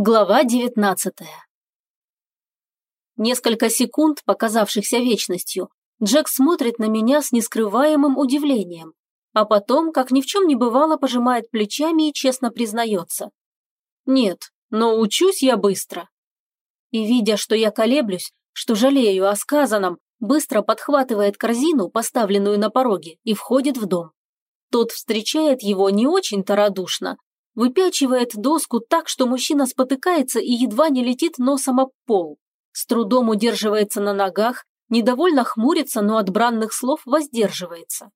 Глава девятнадцатая Несколько секунд, показавшихся вечностью, Джек смотрит на меня с нескрываемым удивлением, а потом, как ни в чем не бывало, пожимает плечами и честно признается. «Нет, но учусь я быстро». И, видя, что я колеблюсь, что жалею о сказанном, быстро подхватывает корзину, поставленную на пороге, и входит в дом. Тот встречает его не очень-то радушно, выпячивает доску так, что мужчина спотыкается и едва не летит носом об пол. С трудом удерживается на ногах, недовольно хмурится, но от бранных слов воздерживается.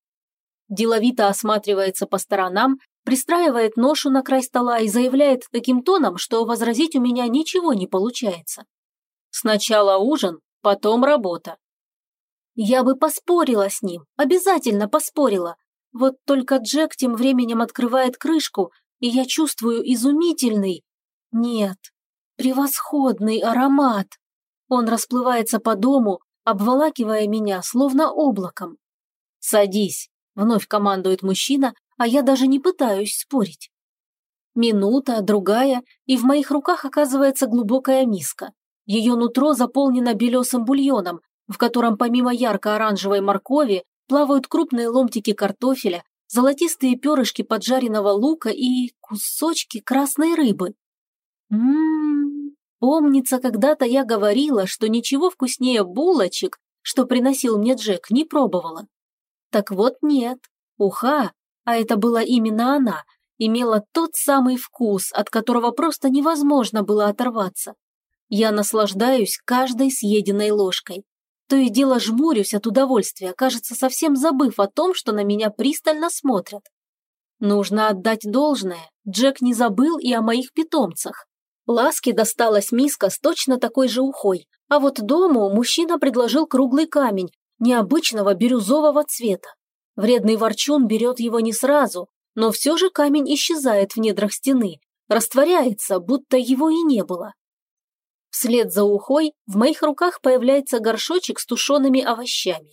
Деловито осматривается по сторонам, пристраивает ношу на край стола и заявляет таким тоном, что возразить у меня ничего не получается. Сначала ужин, потом работа. Я бы поспорила с ним, обязательно поспорила. Вот только Джек тем временем открывает крышку, и я чувствую изумительный, нет, превосходный аромат. Он расплывается по дому, обволакивая меня, словно облаком. «Садись», — вновь командует мужчина, а я даже не пытаюсь спорить. Минута, другая, и в моих руках оказывается глубокая миска. Ее нутро заполнено белесым бульоном, в котором помимо ярко-оранжевой моркови плавают крупные ломтики картофеля, золотистые перышки поджаренного лука и кусочки красной рыбы. Ммм, помнится, когда-то я говорила, что ничего вкуснее булочек, что приносил мне Джек, не пробовала. Так вот нет, уха, а это была именно она, имела тот самый вкус, от которого просто невозможно было оторваться. Я наслаждаюсь каждой съеденной ложкой. То и дело жмурюсь от удовольствия, кажется, совсем забыв о том, что на меня пристально смотрят. Нужно отдать должное, Джек не забыл и о моих питомцах. Ласке досталась миска с точно такой же ухой, а вот дому мужчина предложил круглый камень, необычного бирюзового цвета. Вредный ворчун берет его не сразу, но все же камень исчезает в недрах стены, растворяется, будто его и не было. Вслед за ухой в моих руках появляется горшочек с тушеными овощами.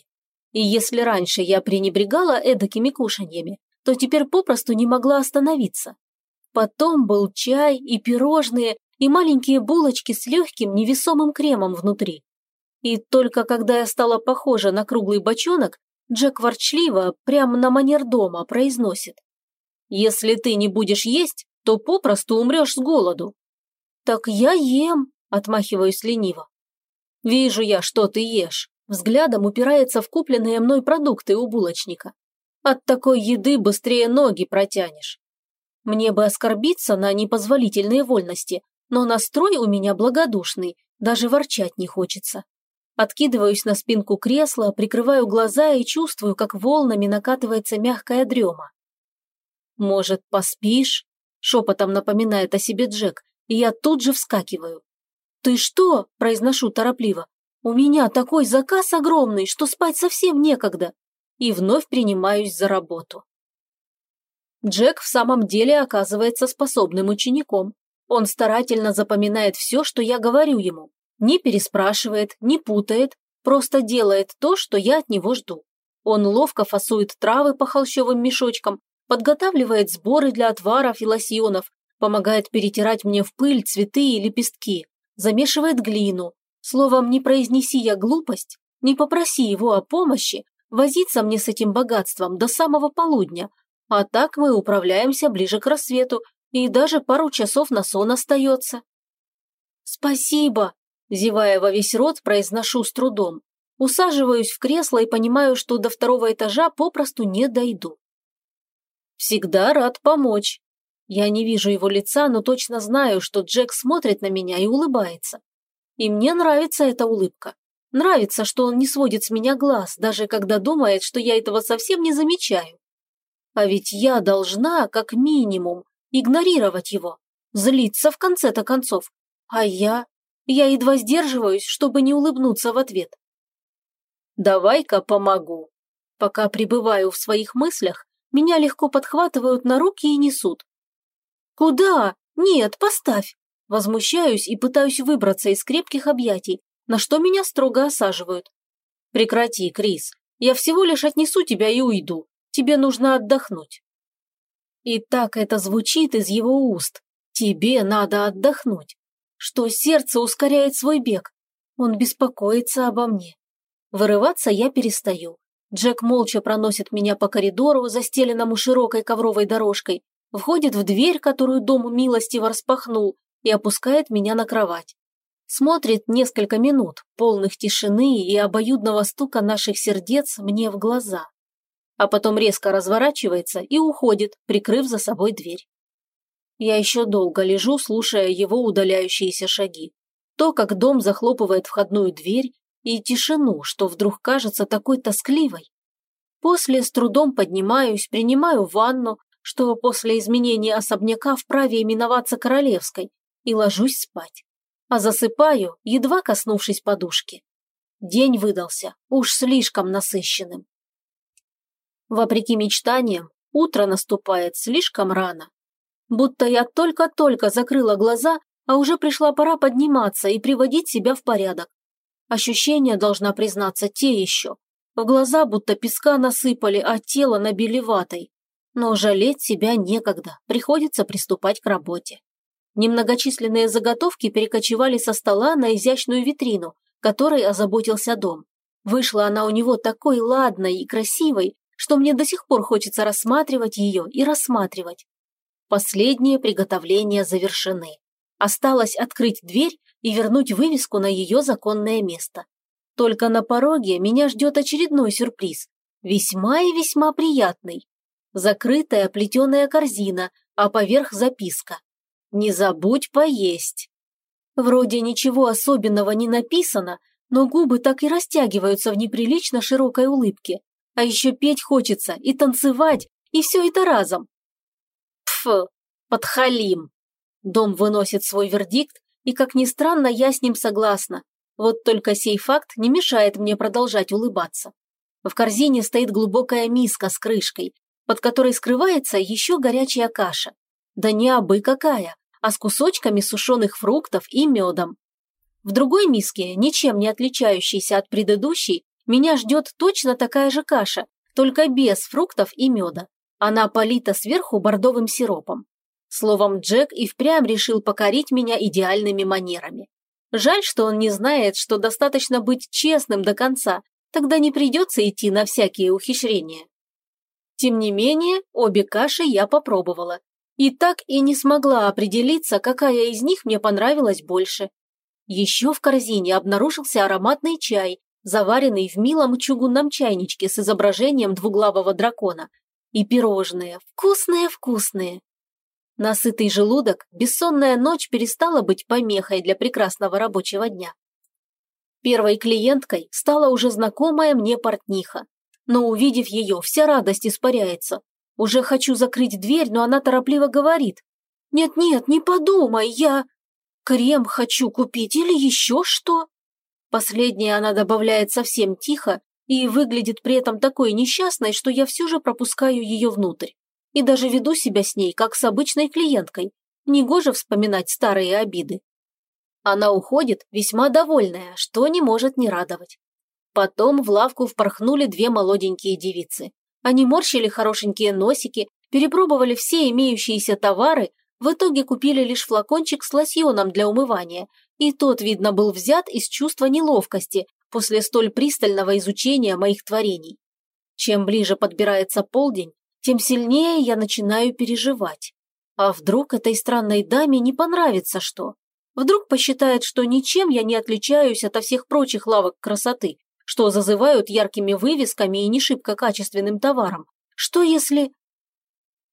И если раньше я пренебрегала эдакими кушаньями, то теперь попросту не могла остановиться. Потом был чай и пирожные, и маленькие булочки с легким невесомым кремом внутри. И только когда я стала похожа на круглый бочонок, Джек ворчливо, прямо на манер дома, произносит. «Если ты не будешь есть, то попросту умрешь с голоду». «Так я ем», Отмахиваюсь лениво. Вижу я, что ты ешь. Взглядом упирается в купленные мной продукты у булочника. От такой еды быстрее ноги протянешь. Мне бы оскорбиться на непозволительные вольности, но настрой у меня благодушный, даже ворчать не хочется. Откидываюсь на спинку кресла, прикрываю глаза и чувствую, как волнами накатывается мягкая дрема. «Может, поспишь?» – шепотом напоминает о себе Джек, и я тут же вскакиваю. «Ты что?» – произношу торопливо. «У меня такой заказ огромный, что спать совсем некогда». И вновь принимаюсь за работу. Джек в самом деле оказывается способным учеником. Он старательно запоминает все, что я говорю ему. Не переспрашивает, не путает, просто делает то, что я от него жду. Он ловко фасует травы по холщовым мешочкам, подготавливает сборы для отваров и лосьонов, помогает перетирать мне в пыль цветы и лепестки, замешивает глину. Словом, не произнеси я глупость, не попроси его о помощи, возиться мне с этим богатством до самого полудня. А так мы управляемся ближе к рассвету, и даже пару часов на сон остается. «Спасибо!» – зевая во весь рот, произношу с трудом. Усаживаюсь в кресло и понимаю, что до второго этажа попросту не дойду. «Всегда рад помочь», я не вижу его лица, но точно знаю, что Джек смотрит на меня и улыбается. И мне нравится эта улыбка. Нравится, что он не сводит с меня глаз, даже когда думает, что я этого совсем не замечаю. А ведь я должна, как минимум, игнорировать его, злиться в конце-то концов. А я... Я едва сдерживаюсь, чтобы не улыбнуться в ответ. «Давай-ка помогу». Пока пребываю в своих мыслях, меня легко подхватывают на руки и несут. «Куда? Нет, поставь!» Возмущаюсь и пытаюсь выбраться из крепких объятий, на что меня строго осаживают. «Прекрати, Крис. Я всего лишь отнесу тебя и уйду. Тебе нужно отдохнуть». И так это звучит из его уст. «Тебе надо отдохнуть». что сердце ускоряет свой бег. Он беспокоится обо мне. Вырываться я перестаю. Джек молча проносит меня по коридору, застеленному широкой ковровой дорожкой, входит в дверь, которую дом милостиво распахнул, и опускает меня на кровать. Смотрит несколько минут, полных тишины и обоюдного стука наших сердец мне в глаза. А потом резко разворачивается и уходит, прикрыв за собой дверь. Я еще долго лежу, слушая его удаляющиеся шаги. То, как дом захлопывает входную дверь, и тишину, что вдруг кажется такой тоскливой. После с трудом поднимаюсь, принимаю ванну, что после изменения особняка вправе именоваться королевской, и ложусь спать. А засыпаю, едва коснувшись подушки. День выдался уж слишком насыщенным. Вопреки мечтаниям, утро наступает слишком рано. Будто я только-только закрыла глаза, а уже пришла пора подниматься и приводить себя в порядок. Ощущения, должна признаться, те еще. В глаза будто песка насыпали, а тело набили ватой. Но жалеть себя некогда, приходится приступать к работе. Немногочисленные заготовки перекочевали со стола на изящную витрину, которой озаботился дом. Вышла она у него такой ладной и красивой, что мне до сих пор хочется рассматривать ее и рассматривать. Последние приготовления завершены. Осталось открыть дверь и вернуть вывеску на ее законное место. Только на пороге меня ждет очередной сюрприз, весьма и весьма приятный. Закрытая плетеная корзина, а поверх записка. «Не забудь поесть». Вроде ничего особенного не написано, но губы так и растягиваются в неприлично широкой улыбке. А еще петь хочется и танцевать, и все это разом. Пф, подхалим. Дом выносит свой вердикт, и, как ни странно, я с ним согласна. Вот только сей факт не мешает мне продолжать улыбаться. В корзине стоит глубокая миска с крышкой, под которой скрывается еще горячая каша. Да не абы какая, а с кусочками сушеных фруктов и медом. В другой миске, ничем не отличающейся от предыдущей, меня ждет точно такая же каша, только без фруктов и меда. Она полита сверху бордовым сиропом. Словом, Джек и впрямь решил покорить меня идеальными манерами. Жаль, что он не знает, что достаточно быть честным до конца, тогда не придется идти на всякие ухищрения. Тем не менее, обе каши я попробовала. И так и не смогла определиться, какая из них мне понравилась больше. Еще в корзине обнаружился ароматный чай, заваренный в милом чугунном чайничке с изображением двуглавого дракона. И пирожные, вкусные-вкусные. Насытый желудок, бессонная ночь перестала быть помехой для прекрасного рабочего дня. Первой клиенткой стала уже знакомая мне портниха. Но увидев ее, вся радость испаряется. Уже хочу закрыть дверь, но она торопливо говорит. «Нет-нет, не подумай, я... Крем хочу купить или еще что?» Последнее она добавляет совсем тихо и выглядит при этом такой несчастной, что я все же пропускаю ее внутрь и даже веду себя с ней, как с обычной клиенткой. Негоже вспоминать старые обиды. Она уходит, весьма довольная, что не может не радовать. Потом в лавку впорхнули две молоденькие девицы. Они морщили хорошенькие носики, перепробовали все имеющиеся товары, в итоге купили лишь флакончик с лосьоном для умывания, и тот, видно, был взят из чувства неловкости после столь пристального изучения моих творений. Чем ближе подбирается полдень, тем сильнее я начинаю переживать. А вдруг этой странной даме не понравится что? Вдруг посчитает, что ничем я не отличаюсь от всех прочих лавок красоты, что зазывают яркими вывесками и не шибко качественным товаром. Что если...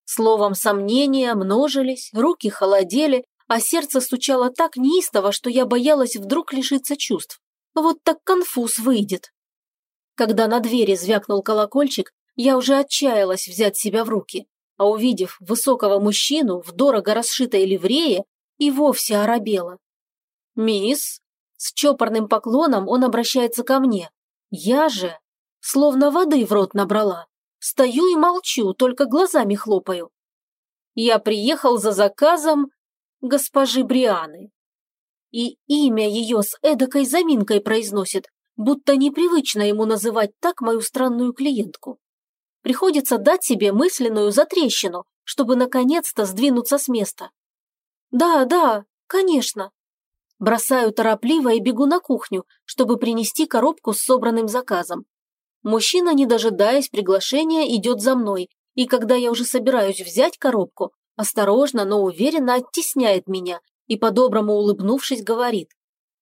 Словом, сомнения множились, руки холодели, а сердце стучало так неистово, что я боялась вдруг лишиться чувств. Вот так конфуз выйдет. Когда на двери звякнул колокольчик, я уже отчаялась взять себя в руки, а увидев высокого мужчину в дорого расшитой ливрее, и вовсе оробела. «Мисс?» С чопорным поклоном он обращается ко мне. Я же, словно воды в рот набрала, стою и молчу, только глазами хлопаю. Я приехал за заказом госпожи Брианы. И имя ее с эдакой заминкой произносит, будто непривычно ему называть так мою странную клиентку. Приходится дать себе мысленную затрещину, чтобы наконец-то сдвинуться с места. «Да, да, конечно». Бросаю торопливо и бегу на кухню, чтобы принести коробку с собранным заказом. Мужчина, не дожидаясь приглашения, идет за мной, и когда я уже собираюсь взять коробку, осторожно, но уверенно оттесняет меня и, по-доброму улыбнувшись, говорит.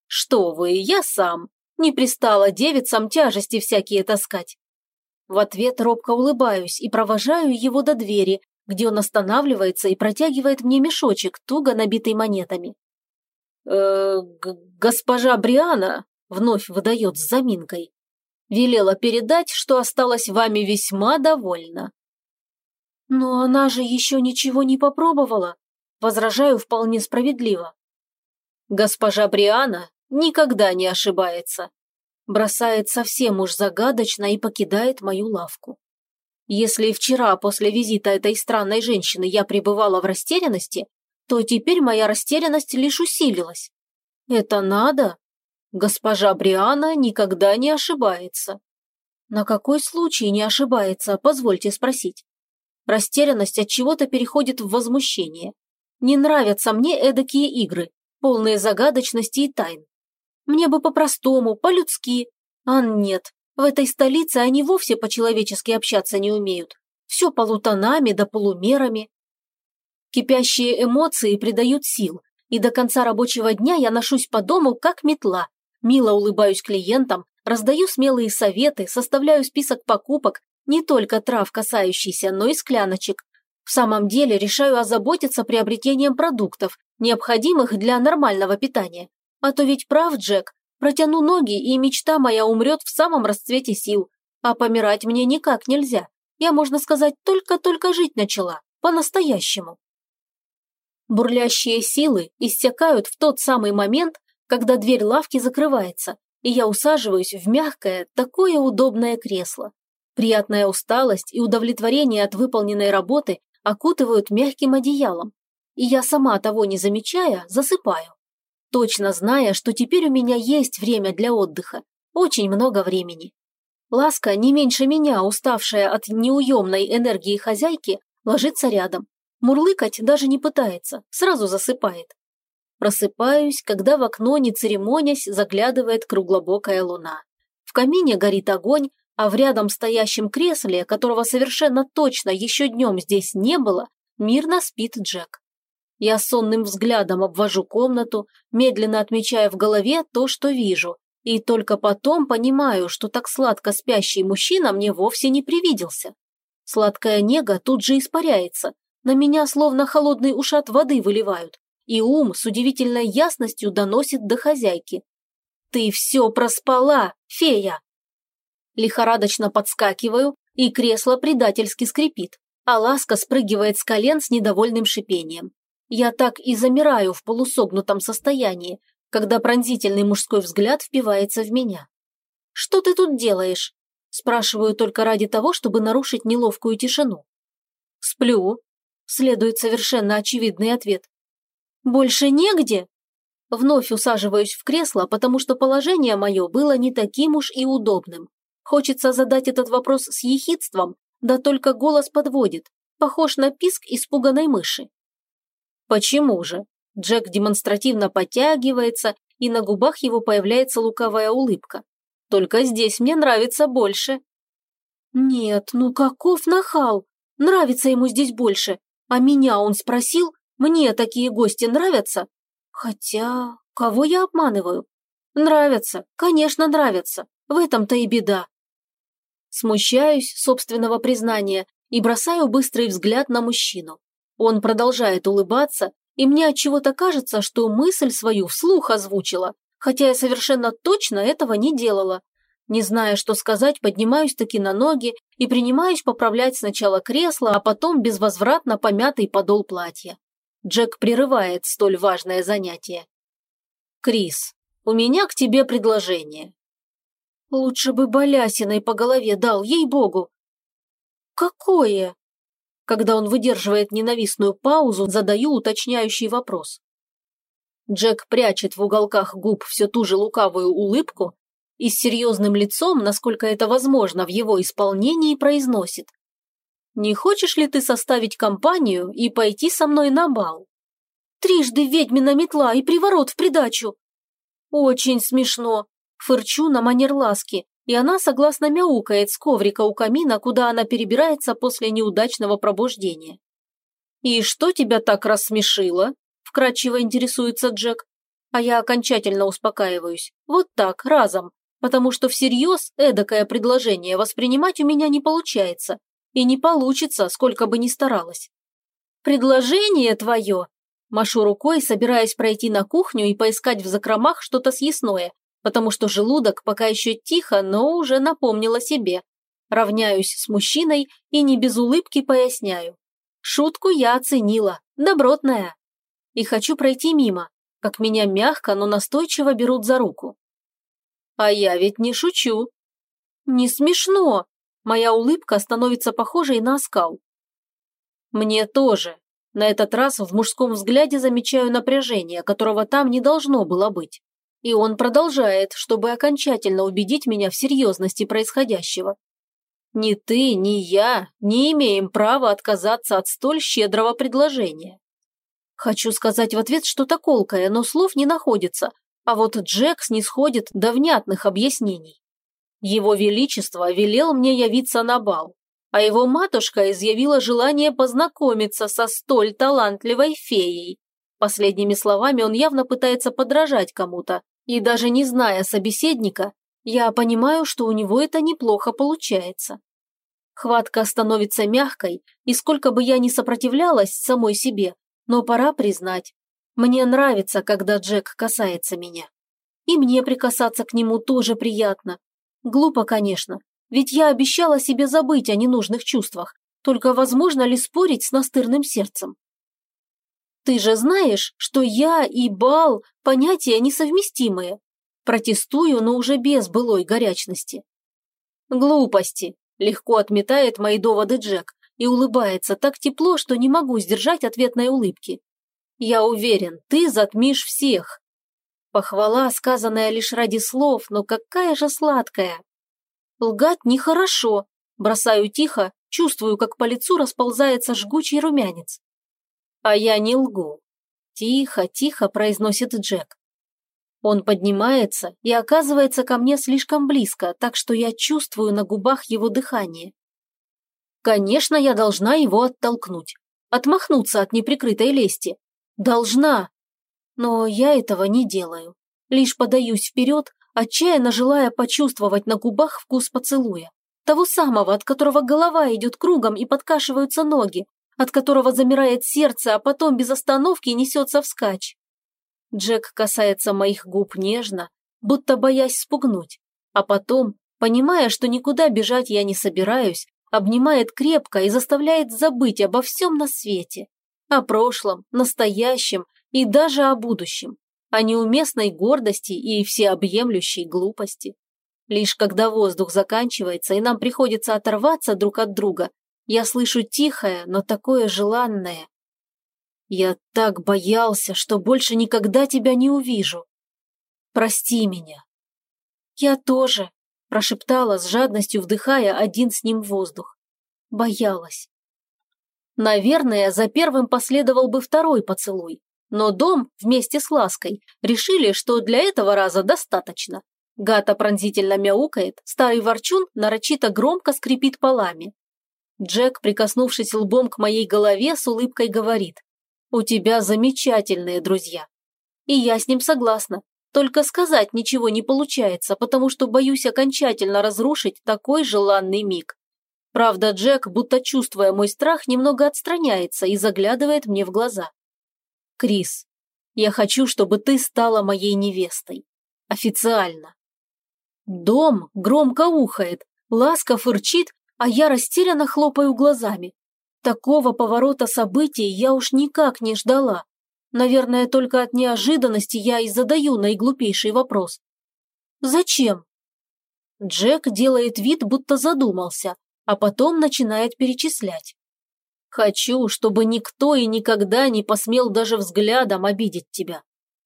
«Что вы, я сам. Не пристала девицам тяжести всякие таскать». В ответ робко улыбаюсь и провожаю его до двери, где он останавливается и протягивает мне мешочек, туго набитый монетами. «Э, госпожа Бриана», — вновь выдает с заминкой, велела передать, что осталась вами весьма довольна. «Но она же еще ничего не попробовала», — возражаю вполне справедливо. «Госпожа Бриана никогда не ошибается», бросает совсем уж загадочно и покидает мою лавку. Если вчера после визита этой странной женщины я пребывала в растерянности, то теперь моя растерянность лишь усилилась. Это надо? Госпожа Бриана никогда не ошибается. На какой случай не ошибается, позвольте спросить. Растерянность от чего-то переходит в возмущение. Не нравятся мне эдакие игры, полные загадочности и тайн. Мне бы по-простому, по-людски. А нет, в этой столице они вовсе по-человечески общаться не умеют. Все полутонами да полумерами. Кипящие эмоции придают сил, и до конца рабочего дня я ношусь по дому как метла. Мило улыбаюсь клиентам, раздаю смелые советы, составляю список покупок, не только трав касающийся, но и скляночек. В самом деле решаю озаботиться приобретением продуктов, необходимых для нормального питания. А то ведь прав Джек, Протяну ноги, и мечта моя умрет в самом расцвете сил. А помирать мне никак нельзя. Я, можно сказать, только-только жить начала. По-настоящему. Бурлящие силы иссякают в тот самый момент, когда дверь лавки закрывается, и я усаживаюсь в мягкое, такое удобное кресло. Приятная усталость и удовлетворение от выполненной работы окутывают мягким одеялом, и я сама того не замечая засыпаю точно зная, что теперь у меня есть время для отдыха, очень много времени. Ласка, не меньше меня, уставшая от неуемной энергии хозяйки, ложится рядом. Мурлыкать даже не пытается, сразу засыпает. Просыпаюсь, когда в окно, не церемонясь, заглядывает круглобокая луна. В камине горит огонь, а в рядом стоящем кресле, которого совершенно точно еще днем здесь не было, мирно спит Джек. Я сонным взглядом обвожу комнату, медленно отмечая в голове то, что вижу, и только потом понимаю, что так сладко спящий мужчина мне вовсе не привиделся. Сладкая нега тут же испаряется, на меня словно холодный ушат воды выливают, и ум с удивительной ясностью доносит до хозяйки. «Ты все проспала, фея!» Лихорадочно подскакиваю, и кресло предательски скрипит, а ласка спрыгивает с колен с недовольным шипением. Я так и замираю в полусогнутом состоянии, когда пронзительный мужской взгляд впивается в меня. «Что ты тут делаешь?» Спрашиваю только ради того, чтобы нарушить неловкую тишину. «Сплю», – следует совершенно очевидный ответ. «Больше негде?» Вновь усаживаюсь в кресло, потому что положение мое было не таким уж и удобным. Хочется задать этот вопрос с ехидством, да только голос подводит, похож на писк испуганной мыши. Почему же? Джек демонстративно подтягивается, и на губах его появляется лукавая улыбка. Только здесь мне нравится больше. Нет, ну каков нахал! Нравится ему здесь больше. А меня он спросил, мне такие гости нравятся? Хотя, кого я обманываю? Нравятся, конечно, нравятся. В этом-то и беда. Смущаюсь собственного признания и бросаю быстрый взгляд на мужчину. Он продолжает улыбаться, и мне от чего-то кажется, что мысль свою вслух озвучила, хотя я совершенно точно этого не делала. Не зная, что сказать, поднимаюсь таки на ноги и принимаюсь поправлять сначала кресло, а потом безвозвратно помятый подол платья. Джек прерывает столь важное занятие. «Крис, у меня к тебе предложение». «Лучше бы балясиной по голове дал, ей-богу». «Какое?» Когда он выдерживает ненавистную паузу, задаю уточняющий вопрос. Джек прячет в уголках губ все ту же лукавую улыбку и с серьезным лицом, насколько это возможно в его исполнении, произносит. «Не хочешь ли ты составить компанию и пойти со мной на бал?» «Трижды ведьмина метла и приворот в придачу!» Очень смешно. Фырчу на манер ласки, и она согласно мяукает с коврика у камина, куда она перебирается после неудачного пробуждения. «И что тебя так рассмешило?» – вкратчиво интересуется Джек. А я окончательно успокаиваюсь. Вот так, разом. Потому что всерьез эдакое предложение воспринимать у меня не получается. И не получится, сколько бы ни старалась. «Предложение твое!» Машу рукой, собираясь пройти на кухню и поискать в закромах что-то съестное, потому что желудок пока еще тихо, но уже напомнил о себе. Равняюсь с мужчиной и не без улыбки поясняю. Шутку я оценила, добротная. И хочу пройти мимо, как меня мягко, но настойчиво берут за руку. А я ведь не шучу. Не смешно. Моя улыбка становится похожей на оскал. Мне тоже. На этот раз в мужском взгляде замечаю напряжение, которого там не должно было быть. И он продолжает, чтобы окончательно убедить меня в серьезности происходящего. Ни ты, ни я не имеем права отказаться от столь щедрого предложения. Хочу сказать в ответ что-то колкое, но слов не находится, а вот Джек снисходит до внятных объяснений. Его Величество велел мне явиться на бал, а его матушка изъявила желание познакомиться со столь талантливой феей. Последними словами он явно пытается подражать кому-то, и даже не зная собеседника, я понимаю, что у него это неплохо получается. Хватка становится мягкой, и сколько бы я ни сопротивлялась самой себе, но пора признать, мне нравится, когда Джек касается меня. И мне прикасаться к нему тоже приятно. Глупо, конечно, ведь я обещала себе забыть о ненужных чувствах, только возможно ли спорить с настырным сердцем? Ты же знаешь, что я и бал – понятия несовместимые. Протестую, но уже без былой горячности. Глупости. Легко отметает мои доводы Джек и улыбается так тепло, что не могу сдержать ответной улыбки. Я уверен, ты затмишь всех. Похвала, сказанная лишь ради слов, но какая же сладкая. Лгать нехорошо. Бросаю тихо, чувствую, как по лицу расползается жгучий румянец. А я не лгу. Тихо, тихо произносит Джек. Он поднимается и оказывается ко мне слишком близко, так что я чувствую на губах его дыхание. Конечно, я должна его оттолкнуть, отмахнуться от неприкрытой лести. Должна. Но я этого не делаю. Лишь подаюсь вперед, отчаянно желая почувствовать на губах вкус поцелуя. Того самого, от которого голова идет кругом и подкашиваются ноги, от которого замирает сердце, а потом без остановки несется вскачь. Джек касается моих губ нежно, будто боясь спугнуть, а потом, понимая, что никуда бежать я не собираюсь, обнимает крепко и заставляет забыть обо всем на свете. О прошлом, настоящем и даже о будущем, о неуместной гордости и всеобъемлющей глупости. Лишь когда воздух заканчивается и нам приходится оторваться друг от друга, я слышу тихое, но такое желанное. Я так боялся, что больше никогда тебя не увижу. Прости меня. Я тоже, прошептала с жадностью, вдыхая один с ним воздух. Боялась. Наверное, за первым последовал бы второй поцелуй, но дом вместе с лаской решили, что для этого раза достаточно. Гата пронзительно мяукает, старый ворчун нарочито громко скрипит полами. Джек, прикоснувшись лбом к моей голове, с улыбкой говорит. «У тебя замечательные друзья». И я с ним согласна. Только сказать ничего не получается, потому что боюсь окончательно разрушить такой желанный миг. Правда, Джек, будто чувствуя мой страх, немного отстраняется и заглядывает мне в глаза. «Крис, я хочу, чтобы ты стала моей невестой. Официально». Дом громко ухает, ласка фырчит, а я растерянно хлопаю глазами. Такого поворота событий я уж никак не ждала. Наверное, только от неожиданности я и задаю наиглупейший вопрос. «Зачем?» Джек делает вид, будто задумался, а потом начинает перечислять. «Хочу, чтобы никто и никогда не посмел даже взглядом обидеть тебя.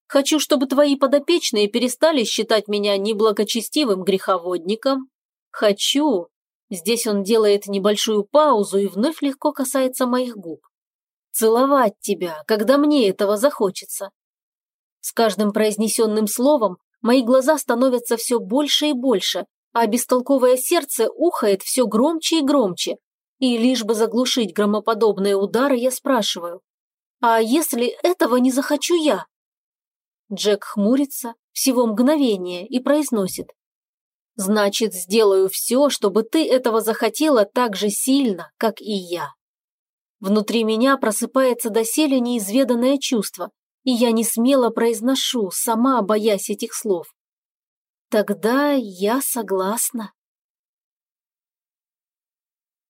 Хочу, чтобы твои подопечные перестали считать меня неблагочестивым греховодником. Хочу, Здесь он делает небольшую паузу и вновь легко касается моих губ. Целовать тебя, когда мне этого захочется. С каждым произнесенным словом Мои глаза становятся все больше и больше, а бестолковое сердце ухает все громче и громче. И лишь бы заглушить громоподобные удары, я спрашиваю, «А если этого не захочу я?» Джек хмурится всего мгновение и произносит, «Значит, сделаю все, чтобы ты этого захотела так же сильно, как и я». Внутри меня просыпается доселе неизведанное чувство, и я не смело произношу, сама боясь этих слов. Тогда я согласна.